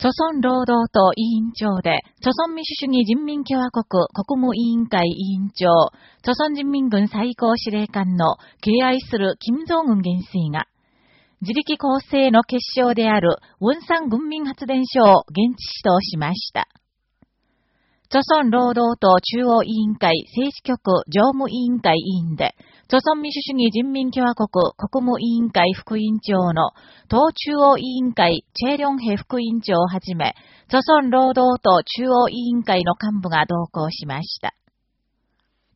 朝鮮労働党委員長で、朝鮮民主主義人民共和国国務委員会委員長、朝鮮人民軍最高司令官の敬愛する金正恩元帥が、自力構成の結晶である、ウンサン軍民発電所を現地指導しました。朝鮮労働党中央委員会政治局常務委員会委員で、朝鮮民主主義人民共和国国務委員会副委員長の党中央委員会チェリョンヘ副委員長をはじめ、朝鮮労働党中央委員会の幹部が同行しました。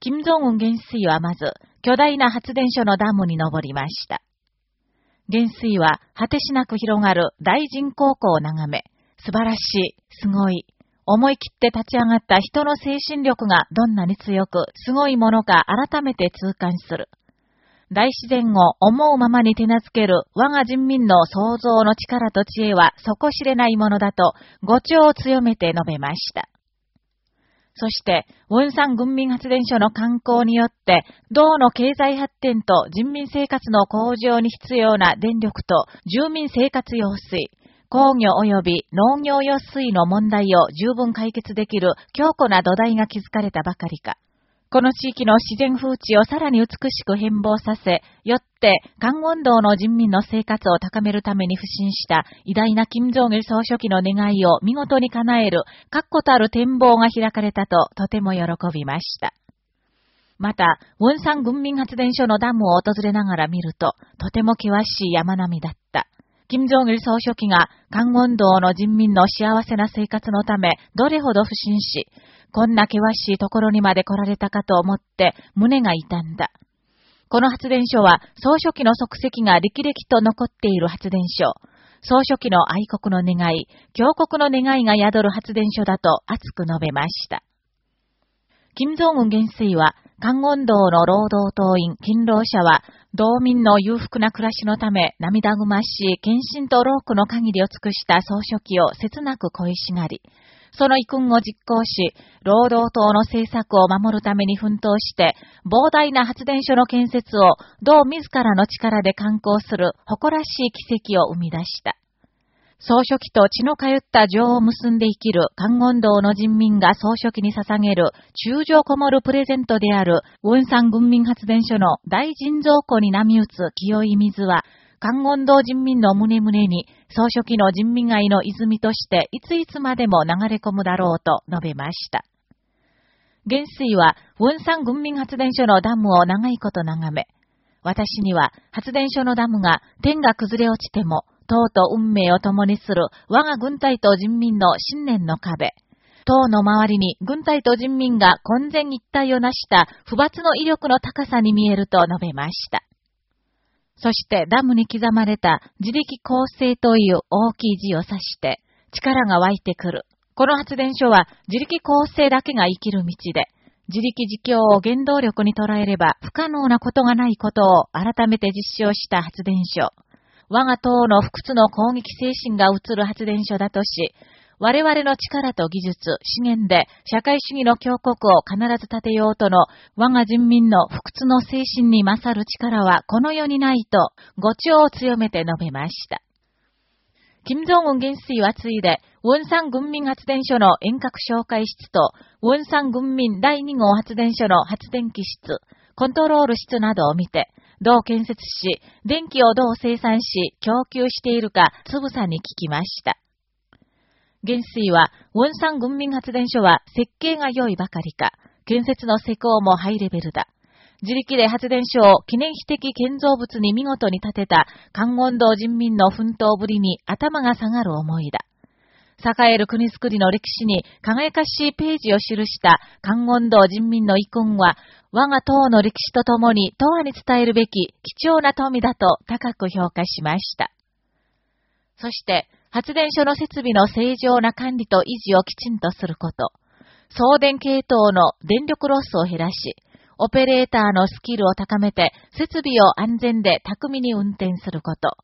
金正恩元帥はまず、巨大な発電所のダムに登りました。元帥は果てしなく広がる大人工湖を眺め、素晴らしい、すごい、思い切って立ち上がった人の精神力がどんなに強く、すごいものか改めて痛感する。大自然を思うままに手なずける我が人民の創造の力と知恵は底知れないものだと、語調を強めて述べました。そして、ウンサン軍民発電所の観光によって、道の経済発展と人民生活の向上に必要な電力と住民生活用水、工業及び農業用水の問題を十分解決できる強固な土台が築かれたばかりか。この地域の自然風地をさらに美しく変貌させ、よって関温道の人民の生活を高めるために不信した偉大な金正義総書記の願いを見事に叶える確固たる展望が開かれたととても喜びました。また、ウンサン軍民発電所のダムを訪れながら見ると、とても険しい山並みだった。金正義総書記が、関温道の人民の幸せな生活のため、どれほど不信し、こんな険しいところにまで来られたかと思って、胸が痛んだ。この発電所は、総書記の足跡が力々と残っている発電所。総書記の愛国の願い、強国の願いが宿る発電所だと熱く述べました。金正恩元帥は、関温道の労働党員、勤労者は、道民の裕福な暮らしのため、涙ぐましい献身と労苦の限りを尽くした総書記を切なく恋しがり、その遺訓を実行し、労働党の政策を守るために奮闘して、膨大な発電所の建設を、道自らの力で観光する誇らしい奇跡を生み出した。総書記と血の通った情を結んで生きる関温道の人民が総書記に捧げる中情こもるプレゼントである、ウンサン軍民発電所の大人造湖に波打つ清い水は、関温道人民の胸々に、総書記の人民愛の泉として、いついつまでも流れ込むだろうと述べました。元帥は、ウンサン軍民発電所のダムを長いこと眺め、私には発電所のダムが天が崩れ落ちても、党と運命を共にする我が軍隊と人民の信念の壁。党の周りに軍隊と人民が混然一体を成した不罰の威力の高さに見えると述べました。そしてダムに刻まれた自力構成という大きい字を指して力が湧いてくる。この発電所は自力構成だけが生きる道で、自力自強を原動力に捉えれば不可能なことがないことを改めて実証した発電所。我が党の不屈の攻撃精神が映る発電所だとし、我々の力と技術、資源で社会主義の強国を必ず立てようとの我が人民の不屈の精神に勝る力はこの世にないと、語調を強めて述べました。金正恩元帥はついで、ウォンサン軍民発電所の遠隔紹介室と、ウォンサン軍民第2号発電所の発電機室、コントロール室などを見て、どう建設し、電気をどう生産し、供給しているか、つぶさに聞きました。元帥は、ウォンサン軍民発電所は設計が良いばかりか、建設の施工もハイレベルだ。自力で発電所を記念碑的建造物に見事に建てた、関温道人民の奮闘ぶりに頭が下がる思いだ。栄える国づくりの歴史に輝かしいページを記した関温道人民の遺訓は、我が党の歴史とともに永遠に伝えるべき貴重な富だと高く評価しました。そして、発電所の設備の正常な管理と維持をきちんとすること。送電系統の電力ロスを減らし、オペレーターのスキルを高めて、設備を安全で巧みに運転すること。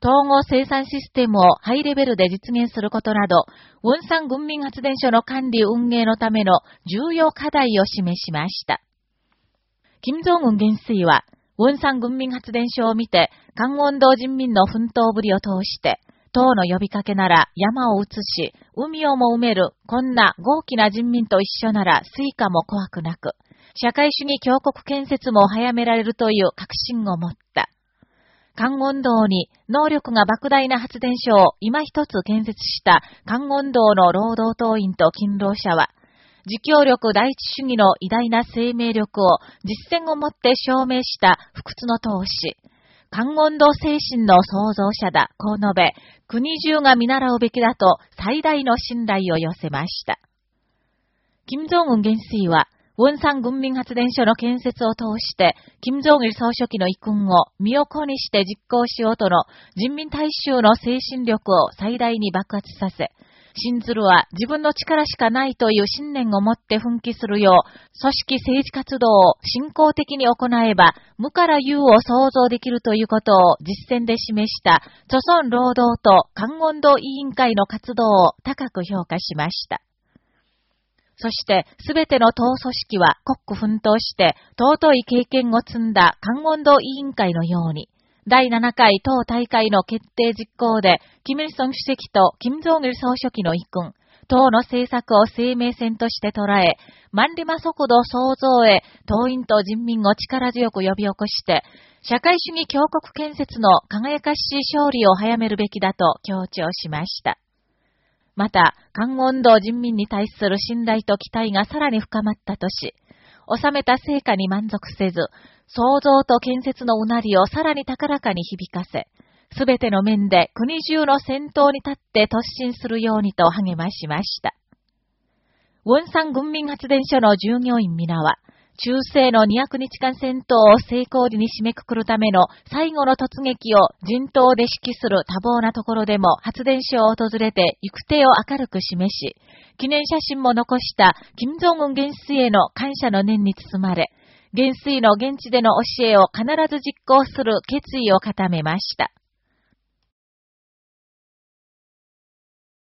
統合生産システムをハイレベルで実現することなど、ウンサン軍民発電所の管理運営のための重要課題を示しました。金正恩元帥は、ウンサン軍民発電所を見て、関温道人民の奮闘ぶりを通して、党の呼びかけなら山を移し、海をも埋める、こんな豪気な人民と一緒なら水火も怖くなく、社会主義強国建設も早められるという確信を持った。江原道に能力が莫大な発電所を今一つ建設した江原道の労働党員と勤労者は、自強力第一主義の偉大な生命力を実践をもって証明した不屈の闘志、関温道精神の創造者だ、こう述べ、国中が見習うべきだと最大の信頼を寄せました。金正恩元帥は、ウンサン軍民発電所の建設を通して、金正日総書記の遺訓を身を粉にして実行しようとの人民大衆の精神力を最大に爆発させ、信ずるは自分の力しかないという信念を持って奮起するよう、組織政治活動を信仰的に行えば、無から有を創造できるということを実践で示した、著村労働と関温道委員会の活動を高く評価しました。そして、すべての党組織は国苦奮闘して、尊い経験を積んだ関温道委員会のように、第7回党大会の決定実行で、キム・イルソン主席とキム・ジョン・イル総書記の遺訓、党の政策を生命線として捉え、万里馬速度創造へ党員と人民を力強く呼び起こして、社会主義強国建設の輝かしい勝利を早めるべきだと強調しました。また、関温道人民に対する信頼と期待がさらに深まったとし、収めた成果に満足せず、創造と建設のうなりをさらに高らかに響かせ、すべての面で国中の先頭に立って突進するようにと励ましました。ウォンサン軍民発電所の従業員皆は、中世の200日間戦闘を成功裏に締めくくるための最後の突撃を人頭で指揮する多忙なところでも発電所を訪れて行く手を明るく示し、記念写真も残した金正恩元帥への感謝の念に包まれ、元帥の現地での教えを必ず実行する決意を固めました。